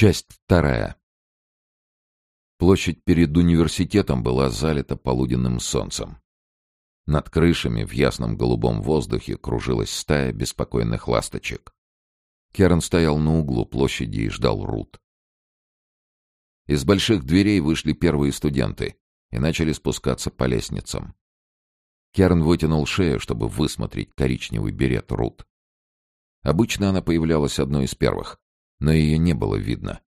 Часть вторая. Площадь перед университетом была залита полуденным солнцем. Над крышами в ясном голубом воздухе кружилась стая беспокойных ласточек. Керн стоял на углу площади и ждал Рут. Из больших дверей вышли первые студенты и начали спускаться по лестницам. Керн вытянул шею, чтобы высмотреть коричневый берет Рут. Обычно она появлялась одной из первых, но ее не было видно.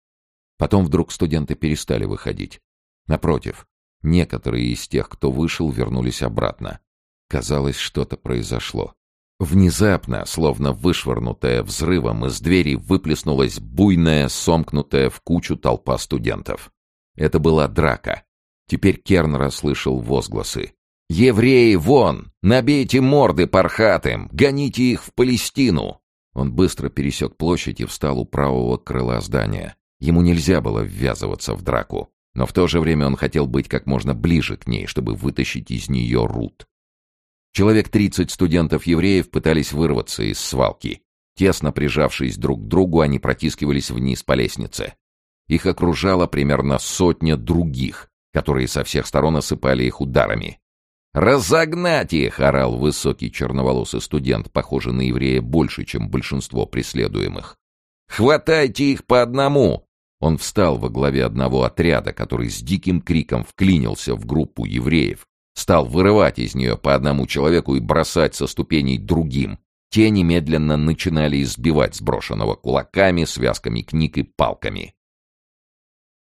Потом вдруг студенты перестали выходить. Напротив, некоторые из тех, кто вышел, вернулись обратно. Казалось, что-то произошло. Внезапно, словно вышвырнутая взрывом, из двери выплеснулась буйная, сомкнутая в кучу толпа студентов. Это была драка. Теперь Керн расслышал возгласы. «Евреи, вон! Набейте морды пархатым! Гоните их в Палестину!» Он быстро пересек площадь и встал у правого крыла здания. Ему нельзя было ввязываться в драку, но в то же время он хотел быть как можно ближе к ней, чтобы вытащить из нее Рут. Человек тридцать студентов-евреев пытались вырваться из свалки. Тесно прижавшись друг к другу, они протискивались вниз по лестнице. Их окружала примерно сотня других, которые со всех сторон осыпали их ударами. «Разогнать их!» — орал высокий черноволосый студент, похожий на еврея больше, чем большинство преследуемых. «Хватайте их по одному!» Он встал во главе одного отряда, который с диким криком вклинился в группу евреев, стал вырывать из нее по одному человеку и бросать со ступеней другим. Те немедленно начинали избивать сброшенного кулаками, связками книг и палками.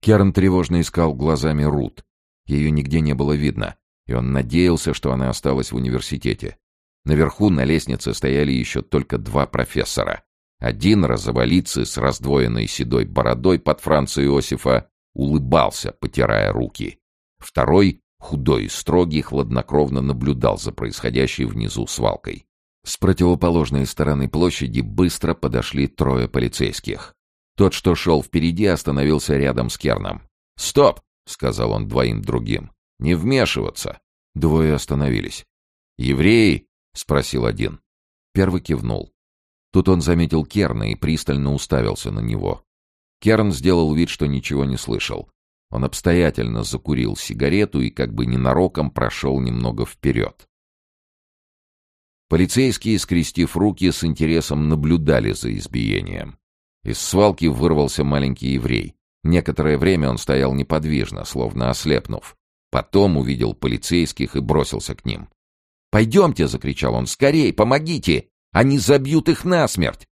Керн тревожно искал глазами Рут. Ее нигде не было видно и он надеялся, что она осталась в университете. Наверху на лестнице стояли еще только два профессора. Один, розоволицый, с раздвоенной седой бородой под Франца Иосифа, улыбался, потирая руки. Второй, худой и строгий, хладнокровно наблюдал за происходящей внизу свалкой. С противоположной стороны площади быстро подошли трое полицейских. Тот, что шел впереди, остановился рядом с Керном. «Стоп!» — сказал он двоим другим. Не вмешиваться. Двое остановились. «Евреи?» — спросил один. Первый кивнул. Тут он заметил Керна и пристально уставился на него. Керн сделал вид, что ничего не слышал. Он обстоятельно закурил сигарету и как бы ненароком прошел немного вперед. Полицейские, скрестив руки, с интересом наблюдали за избиением. Из свалки вырвался маленький еврей. Некоторое время он стоял неподвижно, словно ослепнув. Потом увидел полицейских и бросился к ним. «Пойдемте!» — закричал он. «Скорей! Помогите! Они забьют их насмерть!»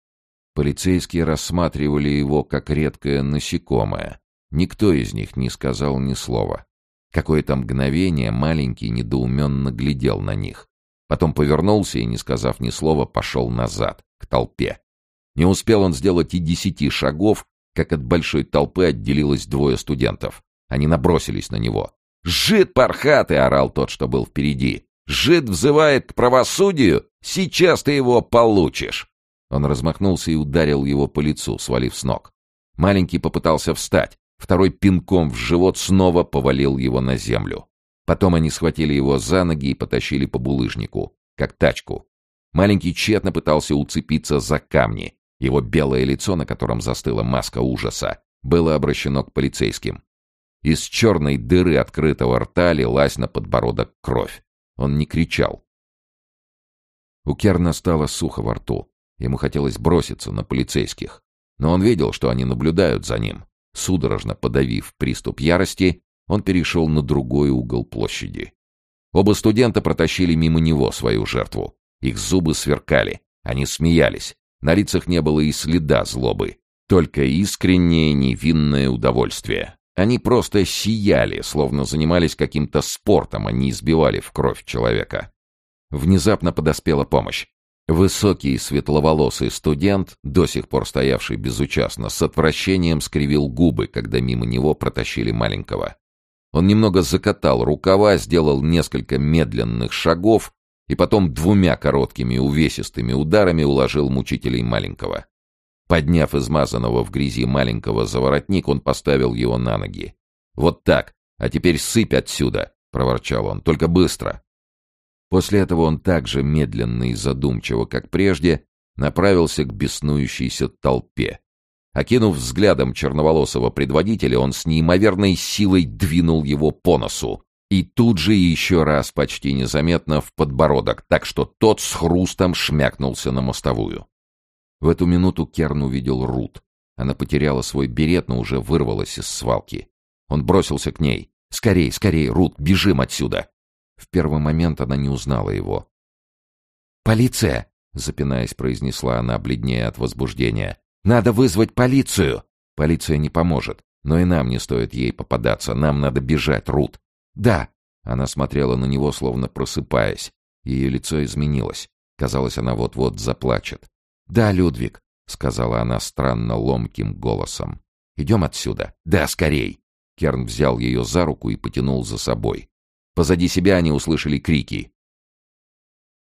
Полицейские рассматривали его как редкое насекомое. Никто из них не сказал ни слова. Какое-то мгновение маленький недоуменно глядел на них. Потом повернулся и, не сказав ни слова, пошел назад, к толпе. Не успел он сделать и десяти шагов, как от большой толпы отделилось двое студентов. Они набросились на него. «Жид пархатый!» — орал тот, что был впереди. «Жид взывает к правосудию! Сейчас ты его получишь!» Он размахнулся и ударил его по лицу, свалив с ног. Маленький попытался встать. Второй пинком в живот снова повалил его на землю. Потом они схватили его за ноги и потащили по булыжнику, как тачку. Маленький тщетно пытался уцепиться за камни. Его белое лицо, на котором застыла маска ужаса, было обращено к полицейским. Из черной дыры открытого рта лилась на подбородок кровь. Он не кричал. У Керна стало сухо во рту. Ему хотелось броситься на полицейских. Но он видел, что они наблюдают за ним. Судорожно подавив приступ ярости, он перешел на другой угол площади. Оба студента протащили мимо него свою жертву. Их зубы сверкали. Они смеялись. На лицах не было и следа злобы. Только искреннее невинное удовольствие. Они просто сияли, словно занимались каким-то спортом, а не избивали в кровь человека. Внезапно подоспела помощь. Высокий светловолосый студент, до сих пор стоявший безучастно, с отвращением скривил губы, когда мимо него протащили маленького. Он немного закатал рукава, сделал несколько медленных шагов и потом двумя короткими увесистыми ударами уложил мучителей маленького. Подняв измазанного в грязи маленького за воротник, он поставил его на ноги. «Вот так! А теперь сыпь отсюда!» — проворчал он. «Только быстро!» После этого он так же медленно и задумчиво, как прежде, направился к беснующейся толпе. Окинув взглядом черноволосого предводителя, он с неимоверной силой двинул его по носу. И тут же еще раз почти незаметно в подбородок, так что тот с хрустом шмякнулся на мостовую. В эту минуту Керн увидел Рут. Она потеряла свой берет, но уже вырвалась из свалки. Он бросился к ней. «Скорей, скорей, Рут, бежим отсюда!» В первый момент она не узнала его. «Полиция!» — запинаясь, произнесла она, бледнее от возбуждения. «Надо вызвать полицию!» «Полиция не поможет, но и нам не стоит ей попадаться. Нам надо бежать, Рут!» «Да!» — она смотрела на него, словно просыпаясь. Ее лицо изменилось. Казалось, она вот-вот заплачет. «Да, Людвиг!» — сказала она странно ломким голосом. «Идем отсюда!» «Да, скорей!» Керн взял ее за руку и потянул за собой. Позади себя они услышали крики.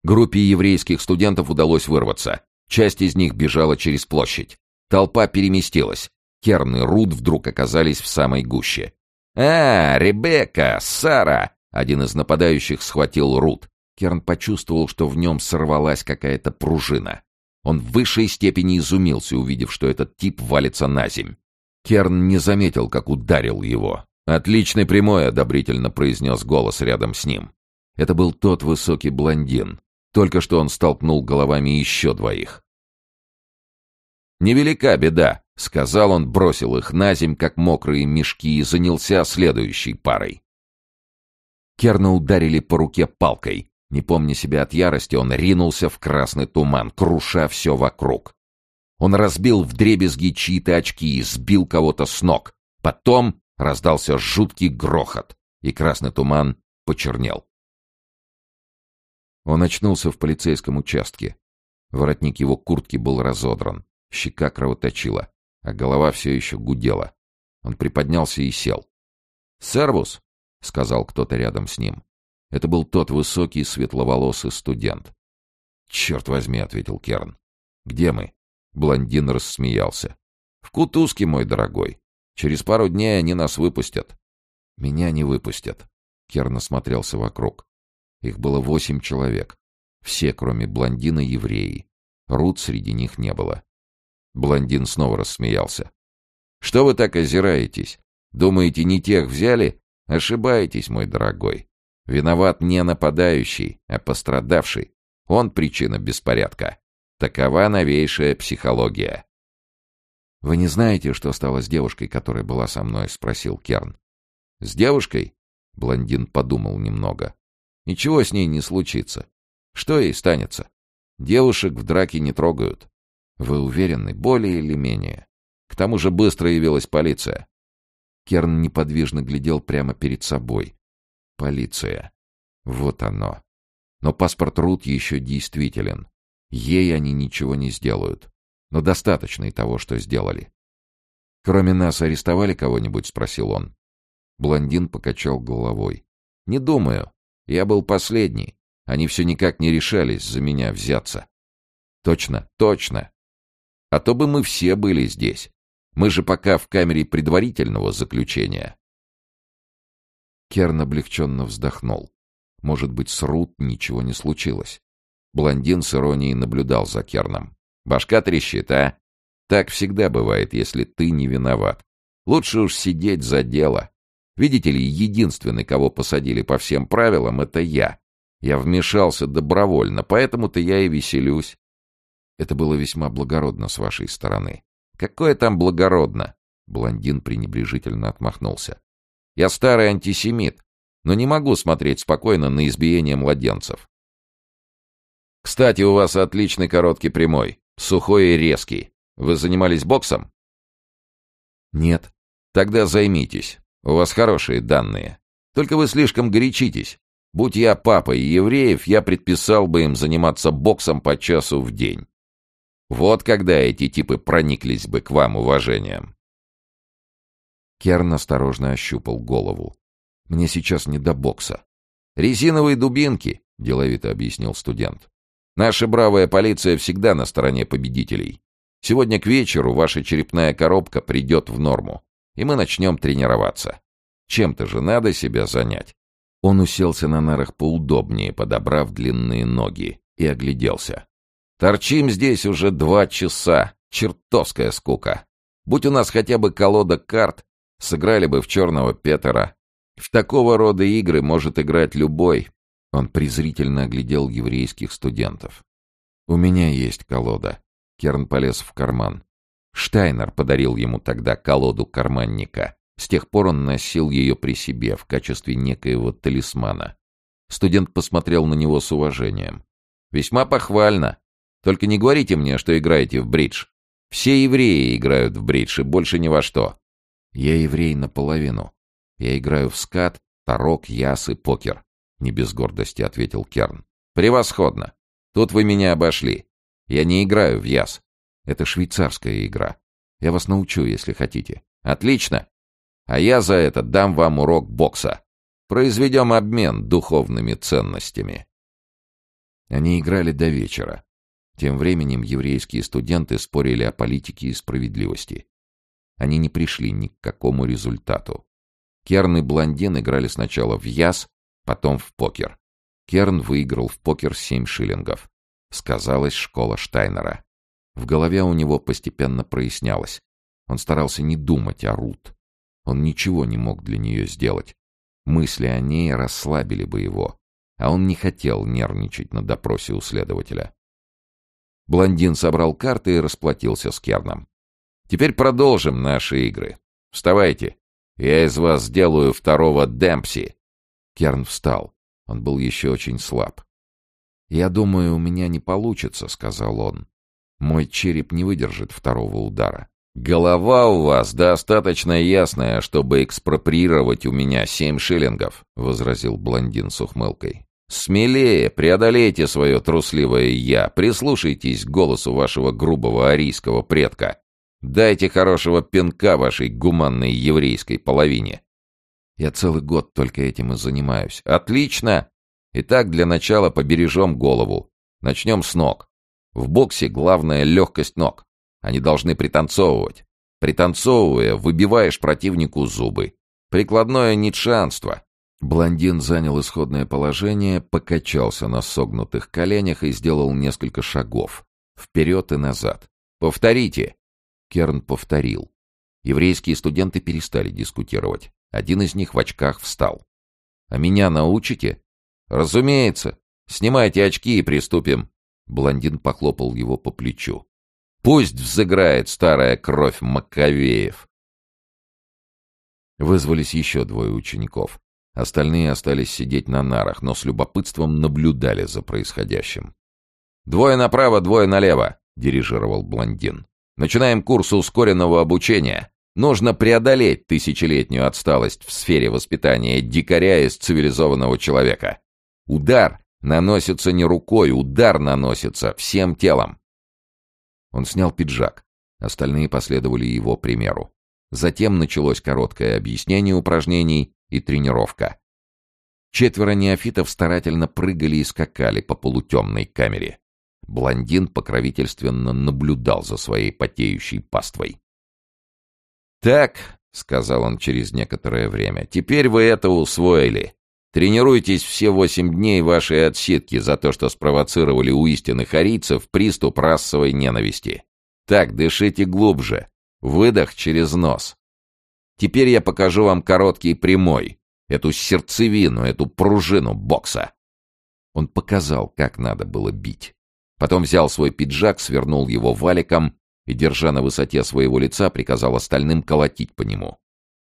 Группе еврейских студентов удалось вырваться. Часть из них бежала через площадь. Толпа переместилась. Керн и Руд вдруг оказались в самой гуще. «А, Ребекка! Сара!» Один из нападающих схватил Руд. Керн почувствовал, что в нем сорвалась какая-то пружина. Он в высшей степени изумился, увидев, что этот тип валится на земь. Керн не заметил, как ударил его. «Отличный прямой», — одобрительно произнес голос рядом с ним. Это был тот высокий блондин. Только что он столкнул головами еще двоих. «Невелика беда», — сказал он, бросил их на земь, как мокрые мешки, и занялся следующей парой. Керна ударили по руке палкой. Не помня себя от ярости, он ринулся в красный туман, круша все вокруг. Он разбил вдребезги чьи-то очки и сбил кого-то с ног. Потом Раздался жуткий грохот, и красный туман почернел. Он очнулся в полицейском участке. Воротник его куртки был разодран, щека кровоточила, а голова все еще гудела. Он приподнялся и сел. «Сервус!» — сказал кто-то рядом с ним. Это был тот высокий светловолосый студент. «Черт возьми!» — ответил Керн. «Где мы?» Блондин рассмеялся. «В Кутузке, мой дорогой. Через пару дней они нас выпустят. Меня не выпустят. Керн осмотрелся вокруг. Их было восемь человек. Все, кроме блондина, евреи. Рут среди них не было. Блондин снова рассмеялся. «Что вы так озираетесь? Думаете, не тех взяли? Ошибаетесь, мой дорогой. Виноват не нападающий, а пострадавший. Он причина беспорядка. Такова новейшая психология. «Вы не знаете, что стало с девушкой, которая была со мной?» — спросил Керн. «С девушкой?» — блондин подумал немного. «Ничего с ней не случится. Что ей станется? Девушек в драке не трогают. Вы уверены, более или менее? К тому же быстро явилась полиция». Керн неподвижно глядел прямо перед собой. «Полиция. Вот оно. Но паспорт Рут еще действителен. Ей они ничего не сделают но достаточно и того, что сделали. «Кроме нас арестовали кого-нибудь?» — спросил он. Блондин покачал головой. «Не думаю. Я был последний. Они все никак не решались за меня взяться». «Точно, точно. А то бы мы все были здесь. Мы же пока в камере предварительного заключения». Керн облегченно вздохнул. Может быть, с Рут ничего не случилось. Блондин с иронией наблюдал за Керном. Башка трещит, а? Так всегда бывает, если ты не виноват. Лучше уж сидеть за дело. Видите ли, единственный, кого посадили по всем правилам, это я. Я вмешался добровольно, поэтому-то я и веселюсь. Это было весьма благородно с вашей стороны. Какое там благородно? Блондин пренебрежительно отмахнулся. Я старый антисемит, но не могу смотреть спокойно на избиение младенцев. Кстати, у вас отличный короткий прямой. Сухой и резкий. Вы занимались боксом? Нет. Тогда займитесь. У вас хорошие данные. Только вы слишком горячитесь. Будь я папой евреев, я предписал бы им заниматься боксом по часу в день. Вот когда эти типы прониклись бы к вам уважением. Керн осторожно ощупал голову. «Мне сейчас не до бокса». «Резиновые дубинки», — деловито объяснил студент. Наша бравая полиция всегда на стороне победителей. Сегодня к вечеру ваша черепная коробка придет в норму, и мы начнем тренироваться. Чем-то же надо себя занять. Он уселся на нарах поудобнее, подобрав длинные ноги, и огляделся. Торчим здесь уже два часа. Чертовская скука. Будь у нас хотя бы колода карт, сыграли бы в черного Петера. В такого рода игры может играть любой. Он презрительно оглядел еврейских студентов. «У меня есть колода». Керн полез в карман. Штайнер подарил ему тогда колоду карманника. С тех пор он носил ее при себе в качестве некоего талисмана. Студент посмотрел на него с уважением. «Весьма похвально. Только не говорите мне, что играете в бридж. Все евреи играют в бридж и больше ни во что. Я еврей наполовину. Я играю в скат, тарок, яс и покер. Не без гордости ответил Керн. Превосходно. Тут вы меня обошли. Я не играю в яс. Это швейцарская игра. Я вас научу, если хотите. Отлично. А я за это дам вам урок бокса. Произведем обмен духовными ценностями. Они играли до вечера. Тем временем еврейские студенты спорили о политике и справедливости. Они не пришли ни к какому результату. Керн и Блондин играли сначала в яс, потом в покер. Керн выиграл в покер семь шиллингов. Сказалась школа Штайнера. В голове у него постепенно прояснялось. Он старался не думать о Рут. Он ничего не мог для нее сделать. Мысли о ней расслабили бы его. А он не хотел нервничать на допросе у следователя. Блондин собрал карты и расплатился с Керном. «Теперь продолжим наши игры. Вставайте. Я из вас сделаю второго Демпси». Керн встал. Он был еще очень слаб. «Я думаю, у меня не получится», — сказал он. «Мой череп не выдержит второго удара». «Голова у вас достаточно ясная, чтобы экспроприировать у меня семь шиллингов», — возразил блондин с ухмылкой. Смелее, преодолейте свое трусливое «я», прислушайтесь к голосу вашего грубого арийского предка. Дайте хорошего пинка вашей гуманной еврейской половине. Я целый год только этим и занимаюсь. Отлично! Итак, для начала побережем голову. Начнем с ног. В боксе главная легкость ног. Они должны пританцовывать. Пританцовывая, выбиваешь противнику зубы. Прикладное нитшанство. Блондин занял исходное положение, покачался на согнутых коленях и сделал несколько шагов. Вперед и назад. «Повторите!» Керн повторил. Еврейские студенты перестали дискутировать. Один из них в очках встал. «А меня научите?» «Разумеется. Снимайте очки и приступим». Блондин похлопал его по плечу. «Пусть взыграет старая кровь Маковеев». Вызвались еще двое учеников. Остальные остались сидеть на нарах, но с любопытством наблюдали за происходящим. «Двое направо, двое налево», — дирижировал блондин. «Начинаем курс ускоренного обучения. Нужно преодолеть тысячелетнюю отсталость в сфере воспитания дикаря из цивилизованного человека. Удар наносится не рукой, удар наносится всем телом». Он снял пиджак. Остальные последовали его примеру. Затем началось короткое объяснение упражнений, и тренировка. Четверо неофитов старательно прыгали и скакали по полутемной камере. Блондин покровительственно наблюдал за своей потеющей паствой. «Так», — сказал он через некоторое время, — «теперь вы это усвоили. Тренируйтесь все восемь дней вашей отсидки за то, что спровоцировали у истинных арийцев приступ расовой ненависти. Так, дышите глубже. Выдох через нос. Теперь я покажу вам короткий прямой, эту сердцевину, эту пружину бокса. Он показал, как надо было бить. Потом взял свой пиджак, свернул его валиком и, держа на высоте своего лица, приказал остальным колотить по нему.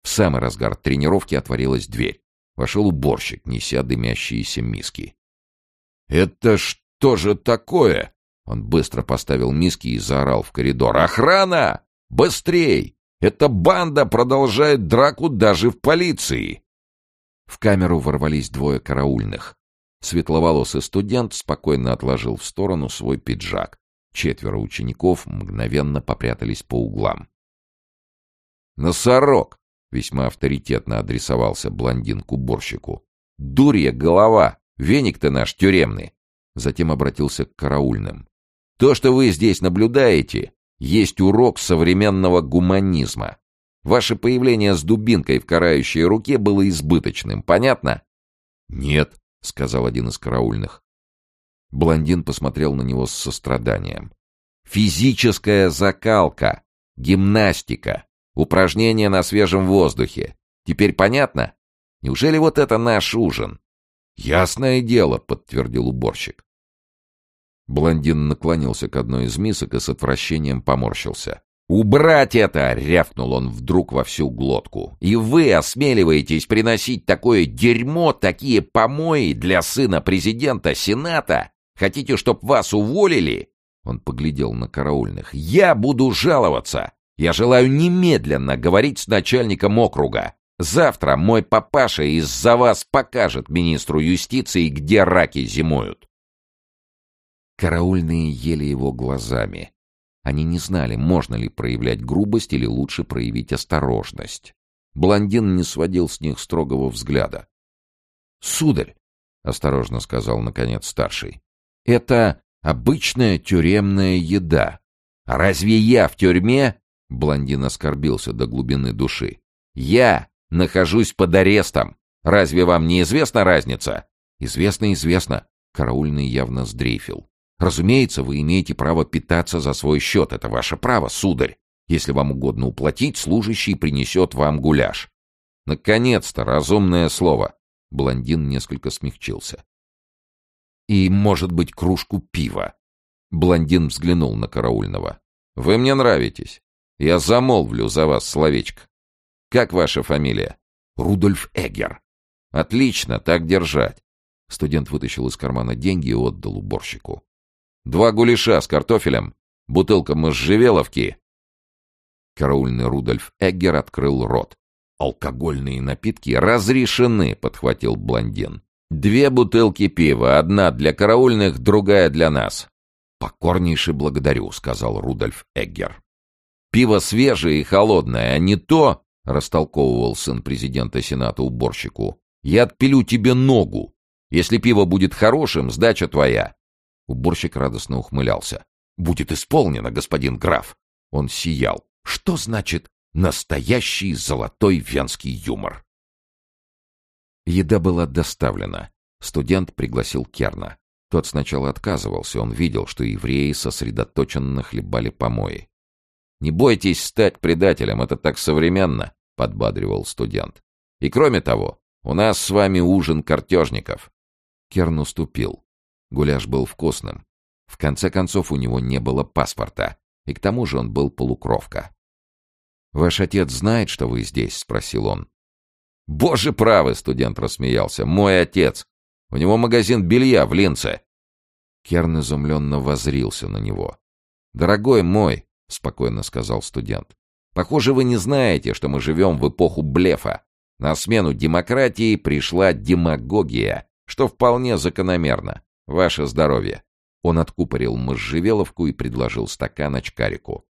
В самый разгар тренировки отворилась дверь. Вошел уборщик, неся дымящиеся миски. «Это что же такое?» Он быстро поставил миски и заорал в коридор. «Охрана! Быстрей! Эта банда продолжает драку даже в полиции. В камеру ворвались двое караульных. Светловолосый студент спокойно отложил в сторону свой пиджак. Четверо учеников мгновенно попрятались по углам. «Носорог!» — весьма авторитетно адресовался блондин к уборщику. «Дурья голова! Веник ты наш тюремный!» Затем обратился к караульным. «То, что вы здесь наблюдаете, есть урок современного гуманизма. Ваше появление с дубинкой в карающей руке было избыточным, понятно? Нет, сказал один из караульных. Блондин посмотрел на него с состраданием. Физическая закалка. Гимнастика. Упражнения на свежем воздухе. Теперь понятно? Неужели вот это наш ужин? Ясное дело, подтвердил уборщик. Блондин наклонился к одной из мисок и с отвращением поморщился. «Убрать это!» — рявкнул он вдруг во всю глотку. «И вы осмеливаетесь приносить такое дерьмо, такие помои для сына президента Сената? Хотите, чтоб вас уволили?» Он поглядел на караульных. «Я буду жаловаться! Я желаю немедленно говорить с начальником округа. Завтра мой папаша из-за вас покажет министру юстиции, где раки зимуют». Караульные ели его глазами. Они не знали, можно ли проявлять грубость или лучше проявить осторожность. Блондин не сводил с них строгого взгляда. «Сударь», — осторожно сказал, наконец, старший, — «это обычная тюремная еда. А разве я в тюрьме?» Блондин оскорбился до глубины души. «Я нахожусь под арестом. Разве вам не известна разница?» «Известно, известно», — караульный явно сдрейфил. Разумеется, вы имеете право питаться за свой счет. Это ваше право, сударь. Если вам угодно уплатить, служащий принесет вам гуляш. Наконец-то, разумное слово. Блондин несколько смягчился. И, может быть, кружку пива. Блондин взглянул на караульного. Вы мне нравитесь. Я замолвлю за вас словечко. Как ваша фамилия? Рудольф Эггер. Отлично, так держать. Студент вытащил из кармана деньги и отдал уборщику. Два гуляша с картофелем, бутылка можжевеловки. Караульный Рудольф Эггер открыл рот. «Алкогольные напитки разрешены», — подхватил блондин. «Две бутылки пива, одна для караульных, другая для нас». «Покорнейше благодарю», — сказал Рудольф Эггер. «Пиво свежее и холодное, а не то», — растолковывал сын президента Сената уборщику. «Я отпилю тебе ногу. Если пиво будет хорошим, сдача твоя. Уборщик радостно ухмылялся. «Будет исполнено, господин граф!» Он сиял. «Что значит настоящий золотой венский юмор?» Еда была доставлена. Студент пригласил Керна. Тот сначала отказывался, он видел, что евреи сосредоточенно хлебали помои. «Не бойтесь стать предателем, это так современно», — подбадривал студент. «И кроме того, у нас с вами ужин картежников». Керн уступил. Гуляш был вкусным. В конце концов, у него не было паспорта, и к тому же он был полукровка. «Ваш отец знает, что вы здесь?» — спросил он. «Боже правый!» — студент рассмеялся. «Мой отец! У него магазин белья в Линце!» Керн изумленно возрился на него. «Дорогой мой!» — спокойно сказал студент. «Похоже, вы не знаете, что мы живем в эпоху блефа. На смену демократии пришла демагогия, что вполне закономерно. Ваше здоровье. Он откупорил можжевеловку и предложил стакан очкарику.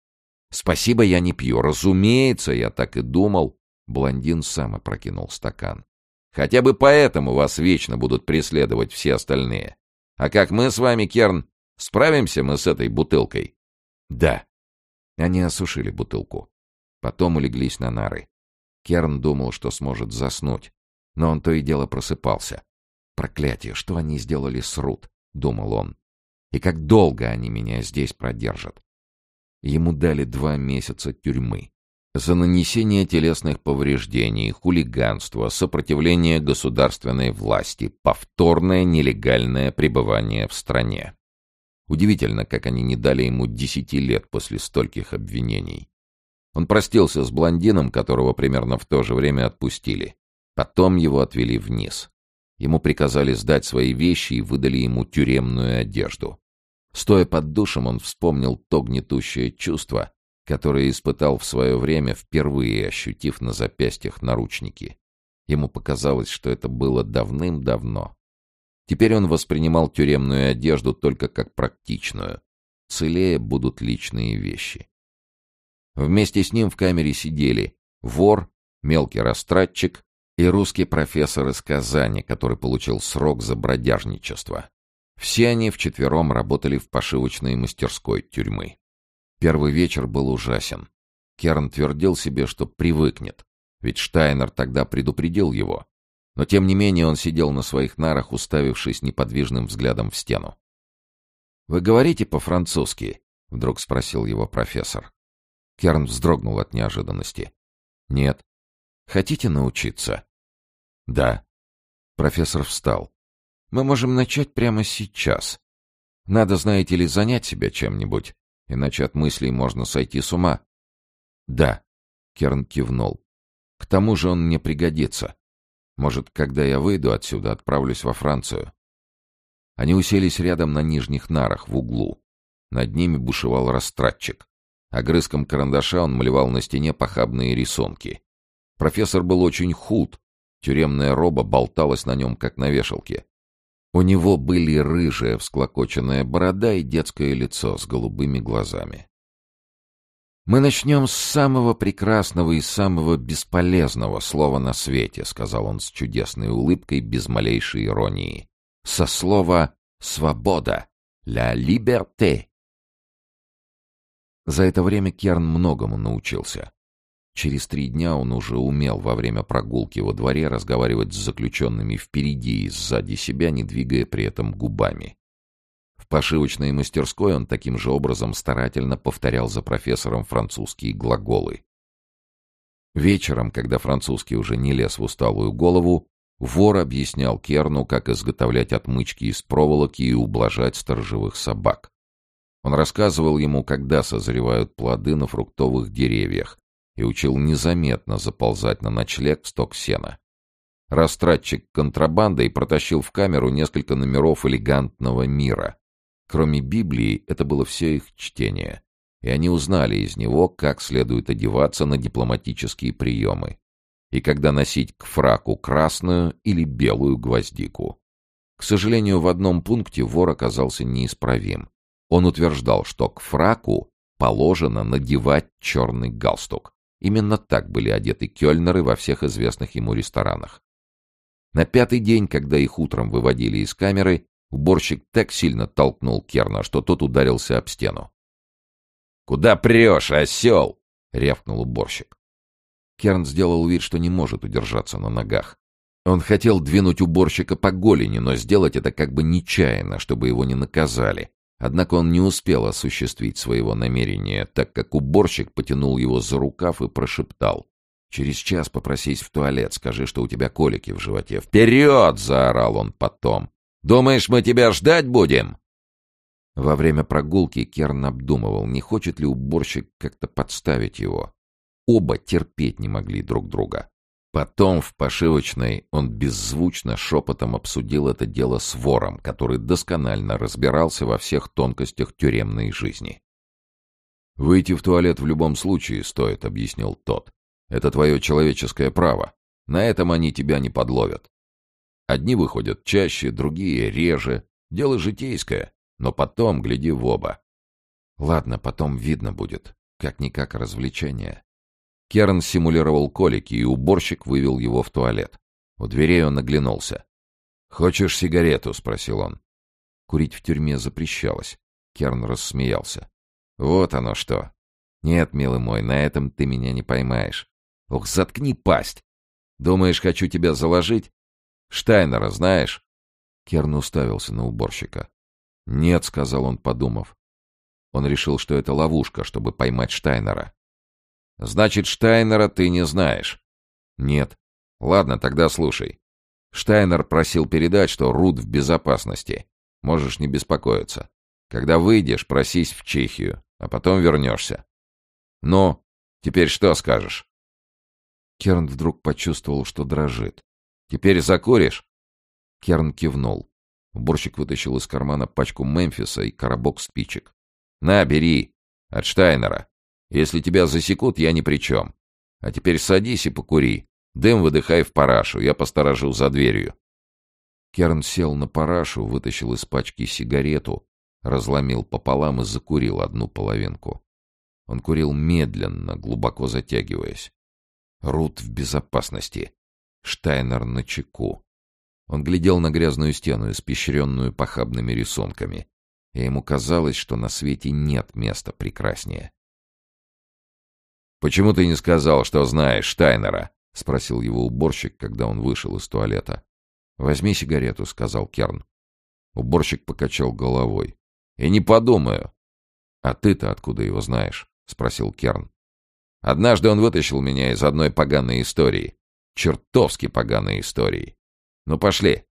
«Спасибо, я не пью. Разумеется, я так и думал». Блондин сам опрокинул стакан. «Хотя бы поэтому вас вечно будут преследовать все остальные. А как мы с вами, Керн, справимся мы с этой бутылкой?» «Да». Они осушили бутылку. Потом улеглись на нары. Керн думал, что сможет заснуть, но он то и дело просыпался. Проклятие, что они сделали с Рут, думал он. И как долго они меня здесь продержат? Ему дали два месяца тюрьмы. За нанесение телесных повреждений, хулиганство, сопротивление государственной власти, повторное нелегальное пребывание в стране. Удивительно, как они не дали ему десяти лет после стольких обвинений. Он простился с блондином, которого примерно в то же время отпустили. Потом его отвели вниз. Ему приказали сдать свои вещи и выдали ему тюремную одежду. Стоя под душем, он вспомнил то гнетущее чувство, которое испытал в свое время, впервые ощутив на запястьях наручники. Ему показалось, что это было давным-давно. Теперь он воспринимал тюремную одежду только как практичную. Целее будут личные вещи. Вместе с ним в камере сидели вор, мелкий растратчик, и русский профессор из Казани, который получил срок за бродяжничество. Все они вчетвером работали в пошивочной мастерской тюрьмы. Первый вечер был ужасен. Керн твердил себе, что привыкнет, ведь Штайнер тогда предупредил его. Но тем не менее он сидел на своих нарах, уставившись неподвижным взглядом в стену. «Вы говорите по-французски?» — вдруг спросил его профессор. Керн вздрогнул от неожиданности. «Нет. Хотите научиться?» «Да». Профессор встал. «Мы можем начать прямо сейчас. Надо, знаете ли, занять себя чем-нибудь, иначе от мыслей можно сойти с ума». «Да», — Керн кивнул. «К тому же он мне пригодится. Может, когда я выйду отсюда, отправлюсь во Францию». Они уселись рядом на нижних нарах в углу. Над ними бушевал растратчик. Огрызком карандаша он малевал на стене похабные рисунки. Профессор был очень худ. Тюремная роба болталась на нем, как на вешалке. У него были рыжая всклокоченная борода и детское лицо с голубыми глазами. «Мы начнем с самого прекрасного и самого бесполезного слова на свете», — сказал он с чудесной улыбкой, без малейшей иронии. «Со слова «свобода» — «la liberté». За это время Керн многому научился. Через три дня он уже умел во время прогулки во дворе разговаривать с заключенными впереди и сзади себя, не двигая при этом губами. В пошивочной мастерской он таким же образом старательно повторял за профессором французские глаголы. Вечером, когда французский уже не лез в усталую голову, вор объяснял Керну, как изготовлять отмычки из проволоки и ублажать сторожевых собак. Он рассказывал ему, когда созревают плоды на фруктовых деревьях, и учил незаметно заползать на ночлег в сток сена. Растратчик контрабандой протащил в камеру несколько номеров элегантного мира. Кроме Библии, это было все их чтение, и они узнали из него, как следует одеваться на дипломатические приемы, и когда носить к фраку красную или белую гвоздику. К сожалению, в одном пункте вор оказался неисправим. Он утверждал, что к фраку положено надевать черный галстук. Именно так были одеты кёльнеры во всех известных ему ресторанах. На пятый день, когда их утром выводили из камеры, уборщик так сильно толкнул Керна, что тот ударился об стену. «Куда прешь, осел?» — рявкнул уборщик. Керн сделал вид, что не может удержаться на ногах. Он хотел двинуть уборщика по голени, но сделать это как бы нечаянно, чтобы его не наказали, Однако он не успел осуществить своего намерения, так как уборщик потянул его за рукав и прошептал. «Через час попросись в туалет, скажи, что у тебя колики в животе». «Вперед!» — заорал он потом. «Думаешь, мы тебя ждать будем?» Во время прогулки Керн обдумывал, не хочет ли уборщик как-то подставить его. Оба терпеть не могли друг друга. Потом в пошивочной он беззвучно шепотом обсудил это дело с вором, который досконально разбирался во всех тонкостях тюремной жизни. «Выйти в туалет в любом случае стоит», — объяснил тот. «Это твое человеческое право. На этом они тебя не подловят. Одни выходят чаще, другие реже. Дело житейское, но потом гляди в оба». «Ладно, потом видно будет. Как-никак развлечение». Керн симулировал колики, и уборщик вывел его в туалет. У дверей он оглянулся. «Хочешь сигарету?» — спросил он. Курить в тюрьме запрещалось. Керн рассмеялся. «Вот оно что. Нет, милый мой, на этом ты меня не поймаешь. Ох, заткни пасть! Думаешь, хочу тебя заложить? Штайнера знаешь?» Керн уставился на уборщика. «Нет», — сказал он, подумав. Он решил, что это ловушка, чтобы поймать Штайнера. Значит, Штайнера ты не знаешь? Нет. Ладно, тогда слушай. Штайнер просил передать, что Руд в безопасности. Можешь не беспокоиться. Когда выйдешь, просись в Чехию, а потом вернешься. Ну, теперь что скажешь? Керн вдруг почувствовал, что дрожит. «Теперь закуришь?» Керн кивнул. Уборщик вытащил из кармана пачку Мемфиса и коробок спичек. «На, бери. От Штайнера. Если тебя засекут, я ни при чем. А теперь садись и покури. Дым выдыхай в парашу, я посторожу за дверью. Керн сел на парашу, вытащил из пачки сигарету, разломил пополам и закурил одну половинку. Он курил медленно, глубоко затягиваясь. Рут в безопасности. Штайнер на чеку. Он глядел на грязную стену, испещренную похабными рисунками, и ему казалось, что на свете нет места прекраснее. «Почему ты не сказал, что знаешь Штайнера?» — спросил его уборщик, когда он вышел из туалета. «Возьми сигарету», — сказал Керн. Уборщик покачал головой. «И не подумаю». «А ты-то откуда его знаешь?» — спросил Керн. Однажды он вытащил меня из одной поганой истории. Чертовски поганой истории. Ну, пошли.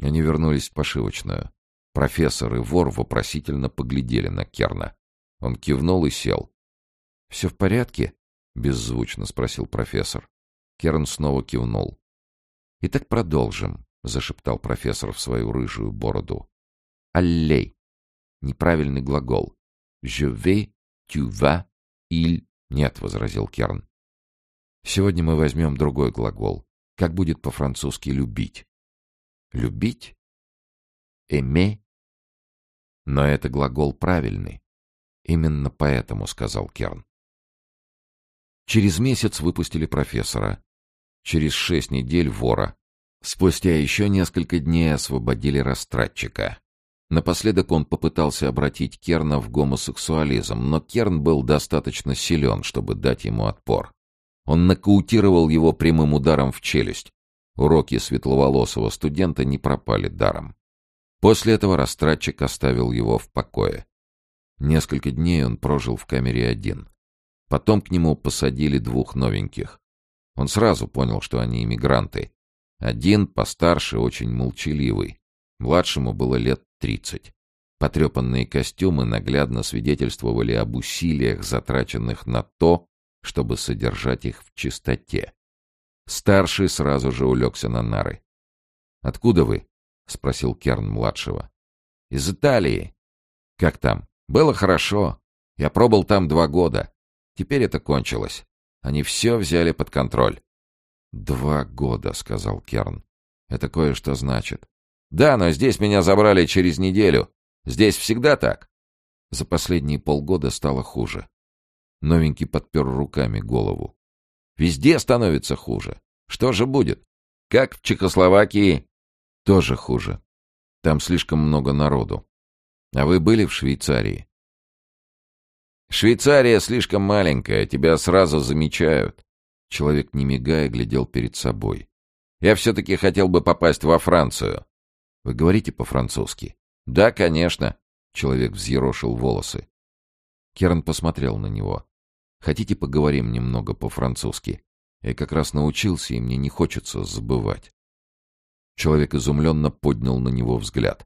Они вернулись в пошивочную. Профессор и вор вопросительно поглядели на Керна. Он кивнул и сел. — Все в порядке? — беззвучно спросил профессор. Керн снова кивнул. — Итак, продолжим, — зашептал профессор в свою рыжую бороду. — Аллей. Неправильный глагол. Je vais, tu vas, il... Нет, — возразил Керн. Сегодня мы возьмем другой глагол. Как будет по-французски «любить»? Любить? Эме? Но это глагол правильный. Именно поэтому, — сказал Керн. Через месяц выпустили профессора. Через шесть недель вора. Спустя еще несколько дней освободили растратчика. Напоследок он попытался обратить Керна в гомосексуализм, но Керн был достаточно силен, чтобы дать ему отпор. Он нокаутировал его прямым ударом в челюсть. Уроки светловолосого студента не пропали даром. После этого растратчик оставил его в покое. Несколько дней он прожил в камере один. Потом к нему посадили двух новеньких. Он сразу понял, что они иммигранты. Один постарше, очень молчаливый. Младшему было лет тридцать. Потрепанные костюмы наглядно свидетельствовали об усилиях, затраченных на то, чтобы содержать их в чистоте. Старший сразу же улегся на нары. «Откуда вы?» — спросил Керн младшего. «Из Италии». «Как там?» «Было хорошо. Я пробыл там два года. Теперь это кончилось. Они все взяли под контроль». «Два года», — сказал Керн. «Это кое-что значит». «Да, но здесь меня забрали через неделю. Здесь всегда так». За последние полгода стало хуже. Новенький подпер руками голову. «Везде становится хуже. Что же будет? Как в Чехословакии?» «Тоже хуже. Там слишком много народу. А вы были в Швейцарии?» «Швейцария слишком маленькая, тебя сразу замечают». Человек, не мигая, глядел перед собой. «Я все-таки хотел бы попасть во Францию». «Вы говорите по-французски?» «Да, конечно». Человек взъерошил волосы. Керн посмотрел на него. «Хотите, поговорим немного по-французски? Я как раз научился, и мне не хочется забывать». Человек изумленно поднял на него взгляд.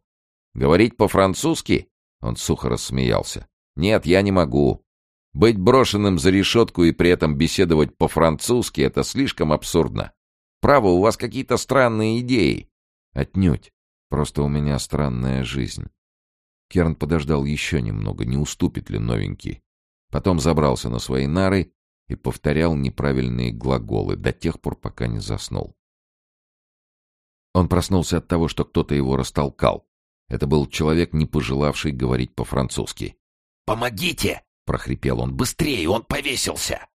«Говорить по-французски?» Он сухо рассмеялся. «Нет, я не могу. Быть брошенным за решетку и при этом беседовать по-французски — это слишком абсурдно. Право, у вас какие-то странные идеи». «Отнюдь. Просто у меня странная жизнь». Керн подождал еще немного, не уступит ли новенький. Потом забрался на свои нары и повторял неправильные глаголы до тех пор, пока не заснул. Он проснулся от того, что кто-то его растолкал. Это был человек, не пожелавший говорить по-французски. «Помогите!» — прохрипел он. «Быстрее! Он повесился!»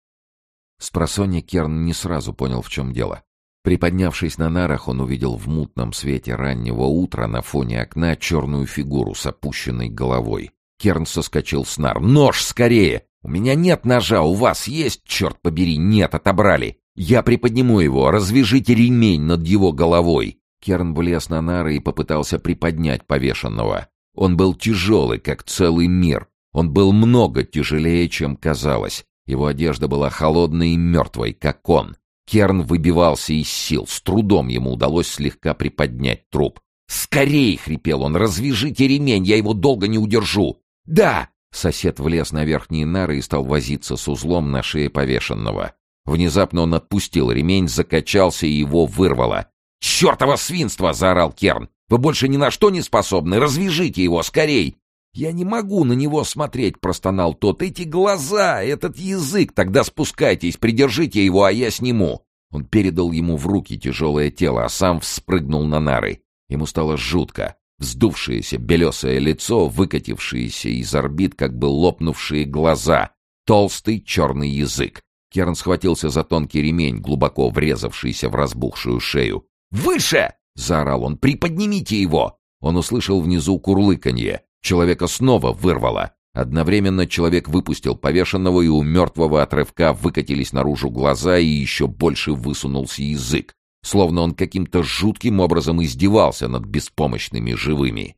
Спросонья Керн не сразу понял, в чем дело. Приподнявшись на нарах, он увидел в мутном свете раннего утра на фоне окна черную фигуру с опущенной головой. Керн соскочил с нар. «Нож, скорее! У меня нет ножа, у вас есть, черт побери, нет, отобрали! Я приподниму его, развяжите ремень над его головой!» Керн влез на нары и попытался приподнять повешенного. Он был тяжелый, как целый мир. Он был много тяжелее, чем казалось. Его одежда была холодной и мертвой, как он. Керн выбивался из сил. С трудом ему удалось слегка приподнять труп. «Скорей!» — хрипел он. «Развяжите ремень, я его долго не удержу!» «Да!» — сосед влез на верхние нары и стал возиться с узлом на шее повешенного. Внезапно он отпустил ремень, закачался и его вырвало. «Чертово свинство!» — заорал Керн. «Вы больше ни на что не способны! Развяжите его, скорей!» «Я не могу на него смотреть!» — простонал тот. «Эти глаза! Этот язык! Тогда спускайтесь, придержите его, а я сниму!» Он передал ему в руки тяжелое тело, а сам вспрыгнул на нары. Ему стало жутко. Вздувшееся белесое лицо, выкатившиеся из орбит, как бы лопнувшие глаза, толстый черный язык. Керн схватился за тонкий ремень, глубоко врезавшийся в разбухшую шею. «Выше!» — заорал он. «Приподнимите его!» Он услышал внизу курлыканье. Человека снова вырвало. Одновременно человек выпустил повешенного, и у мертвого отрывка выкатились наружу глаза, и еще больше высунулся язык, словно он каким-то жутким образом издевался над беспомощными живыми.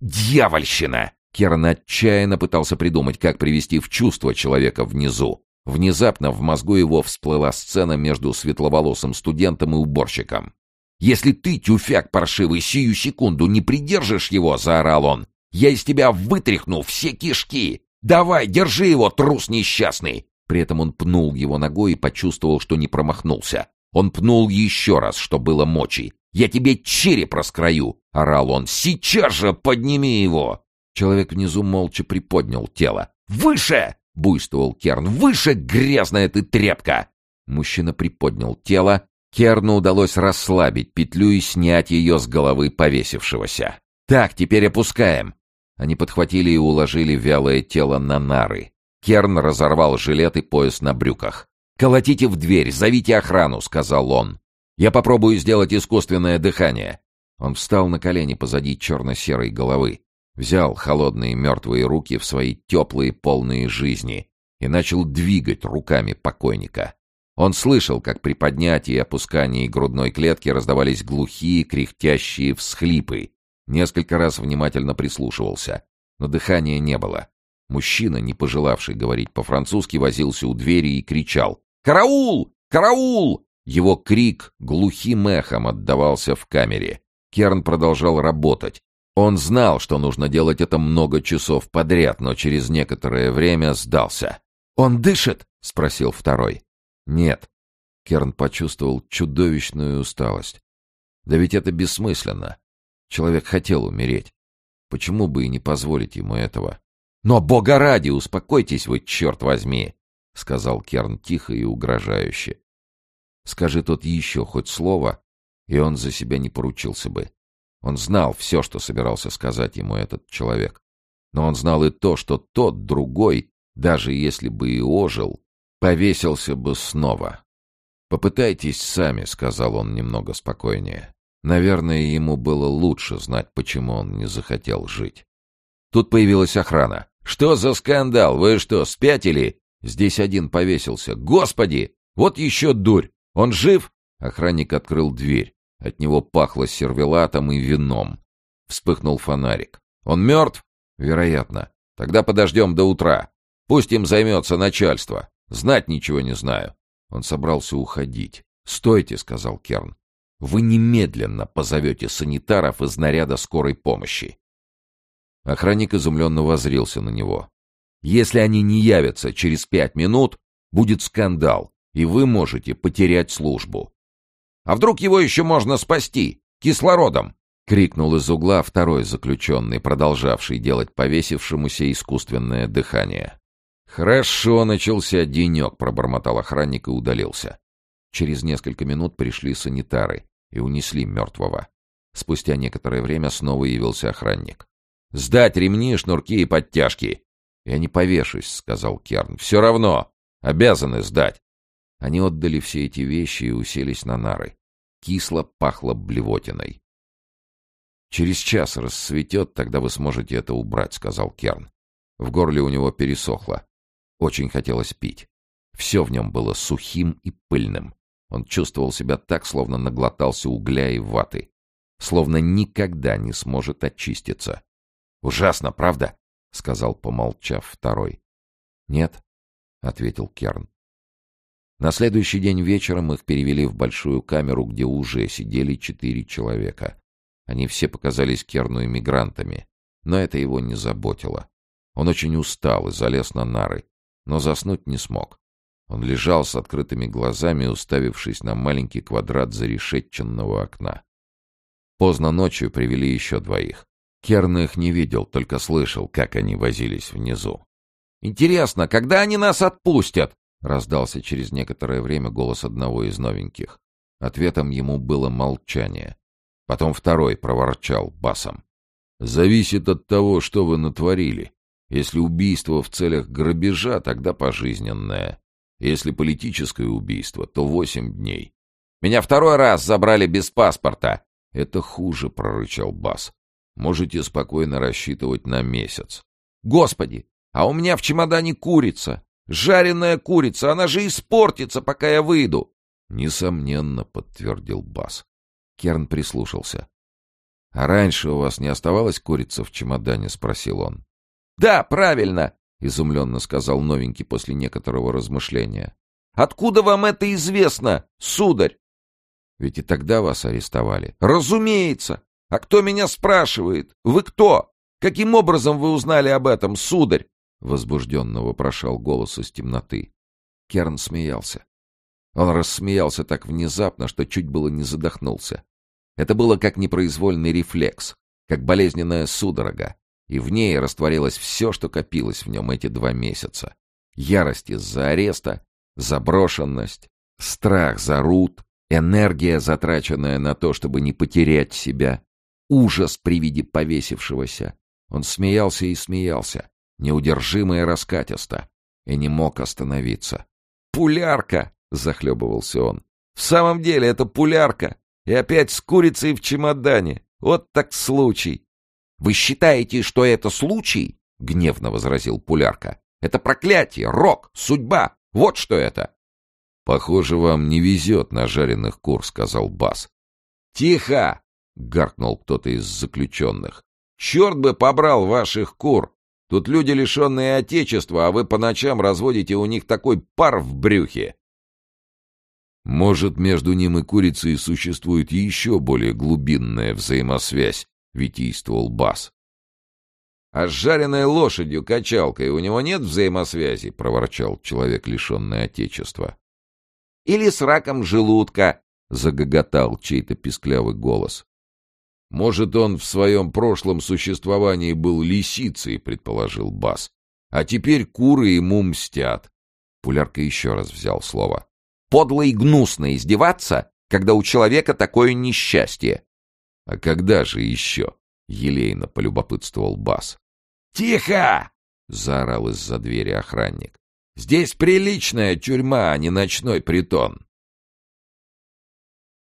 «Дьявольщина!» Керн отчаянно пытался придумать, как привести в чувство человека внизу. Внезапно в мозгу его всплыла сцена между светловолосым студентом и уборщиком. «Если ты, тюфяк паршивый, сию секунду не придержишь его!» — заорал он. «Я из тебя вытряхну все кишки! Давай, держи его, трус несчастный!» При этом он пнул его ногой и почувствовал, что не промахнулся. Он пнул еще раз, что было мочи. «Я тебе череп раскрою!» — орал он. «Сейчас же подними его!» Человек внизу молча приподнял тело. «Выше!» — буйствовал Керн. «Выше, грязная ты тряпка!» Мужчина приподнял тело. Керну удалось расслабить петлю и снять ее с головы повесившегося. «Так, теперь опускаем!» Они подхватили и уложили вялое тело на нары. Керн разорвал жилет и пояс на брюках. «Колотите в дверь, зовите охрану», — сказал он. «Я попробую сделать искусственное дыхание». Он встал на колени позади черно-серой головы, взял холодные мертвые руки в свои теплые, полные жизни и начал двигать руками покойника. Он слышал, как при поднятии и опускании грудной клетки раздавались глухие, кряхтящие всхлипы. Несколько раз внимательно прислушивался, но дыхания не было. Мужчина, не пожелавший говорить по-французски, возился у двери и кричал «Караул! Караул!» Его крик глухим эхом отдавался в камере. Керн продолжал работать. Он знал, что нужно делать это много часов подряд, но через некоторое время сдался. «Он дышит?» — спросил второй. «Нет». Керн почувствовал чудовищную усталость. «Да ведь это бессмысленно. Человек хотел умереть. Почему бы и не позволить ему этого?» «Но, бога ради, успокойтесь вы, черт возьми!» — сказал Керн тихо и угрожающе. Скажи тот еще хоть слово, и он за себя не поручился бы. Он знал все, что собирался сказать ему этот человек. Но он знал и то, что тот, другой, даже если бы и ожил, повесился бы снова. «Попытайтесь сами», — сказал он немного спокойнее. Наверное, ему было лучше знать, почему он не захотел жить. Тут появилась охрана. «Что за скандал? Вы что, спятили? Здесь один повесился. Господи! Вот еще дурь! Он жив? Охранник открыл дверь. От него пахло сервелатом и вином. Вспыхнул фонарик. Он мертв? Вероятно. Тогда подождем до утра. Пусть им займется начальство. Знать ничего не знаю. Он собрался уходить. «Стойте», — сказал Керн. «Вы немедленно позовете санитаров из наряда скорой помощи». Охранник изумленно возрился на него. Если они не явятся через пять минут, будет скандал, и вы можете потерять службу. А вдруг его еще можно спасти? Кислородом? — крикнул из угла второй заключенный, продолжавший делать повесившемуся искусственное дыхание. «Хорошо начался денек», — пробормотал охранник и удалился. Через несколько минут пришли санитары и унесли мертвого. Спустя некоторое время снова явился охранник. «Сдать ремни, шнурки и подтяжки!» «Я не повешусь», — сказал Керн. «Все равно. Обязаны сдать». Они отдали все эти вещи и уселись на нары. Кисло пахло блевотиной. «Через час рассветет, тогда вы сможете это убрать», — сказал Керн. В горле у него пересохло. Очень хотелось пить. Все в нем было сухим и пыльным. Он чувствовал себя так, словно наглотался угля и ваты. Словно никогда не сможет очиститься. «Ужасно, правда?» — сказал, помолчав, второй. «Нет», — ответил Керн. На следующий день вечером их перевели в большую камеру, где уже сидели четыре человека. Они все показались Керну иммигрантами, но это его не заботило. Он очень устал и залез на нары, но заснуть не смог. Он лежал с открытыми глазами, уставившись на маленький квадрат зарешетченного окна. Поздно ночью привели еще двоих. Керн их не видел, только слышал, как они возились внизу. «Интересно, когда они нас отпустят?» — раздался через некоторое время голос одного из новеньких. Ответом ему было молчание. Потом второй проворчал басом. «Зависит от того, что вы натворили. Если убийство в целях грабежа, тогда пожизненное. Если политическое убийство, то восемь дней. Меня второй раз забрали без паспорта. Это хуже, прорычал Бас. Можете спокойно рассчитывать на месяц. Господи, а у меня в чемодане курица. Жареная курица, она же испортится, пока я выйду. Несомненно, подтвердил Бас. Керн прислушался. «А раньше у вас не оставалось курица в чемодане?» — спросил он. «Да, правильно. — изумленно сказал новенький после некоторого размышления. «Откуда вам это известно, сударь?» «Ведь и тогда вас арестовали». «Разумеется! А кто меня спрашивает? Вы кто? Каким образом вы узнали об этом, сударь?» Возбужденно вопрошал голос из темноты. Керн смеялся. Он рассмеялся так внезапно, что чуть было не задохнулся. Это было как непроизвольный рефлекс, как болезненная судорога, и в ней растворилось все, что копилось в нем эти два месяца. Ярость из-за ареста, заброшенность, страх за Рут, энергия, затраченная на то, чтобы не потерять себя, ужас при виде повесившегося. Он смеялся и смеялся, неудержимо и раскатисто, и не мог остановиться. «Пулярка!» — захлебывался он. «В самом деле это пулярка! И опять с курицей в чемодане! Вот так случай!» «Вы считаете, что это случай?» — гневно возразил Пулярка. «Это проклятие, рок, судьба! Вот что это!» «Похоже, вам не везет на жареных кур», — сказал Бас. «Тихо!» — гаркнул кто-то из заключенных. «Черт бы побрал ваших кур! Тут люди, лишенные отечества, а вы по ночам разводите у них такой пар в брюхе!» «Может, между ним и курицей существует еще более глубинная взаимосвязь», — витийствовал Бас. «А с жареной лошадью качалкой у него нет взаимосвязи?» — проворчал человек, лишенный отечества. «Или с раком желудка!» — загоготал чей-то писклявый голос. «Может, он в своем прошлом существовании был лисицей», — предположил Бас. «А теперь куры ему мстят». Пулярка еще раз взял слово. «Подло и гнусно издеваться, когда у человека такое несчастье». «А когда же еще?» — елейно полюбопытствовал Бас. «Тихо!» — заорал из-за двери охранник. «Здесь приличная тюрьма, а не ночной притон.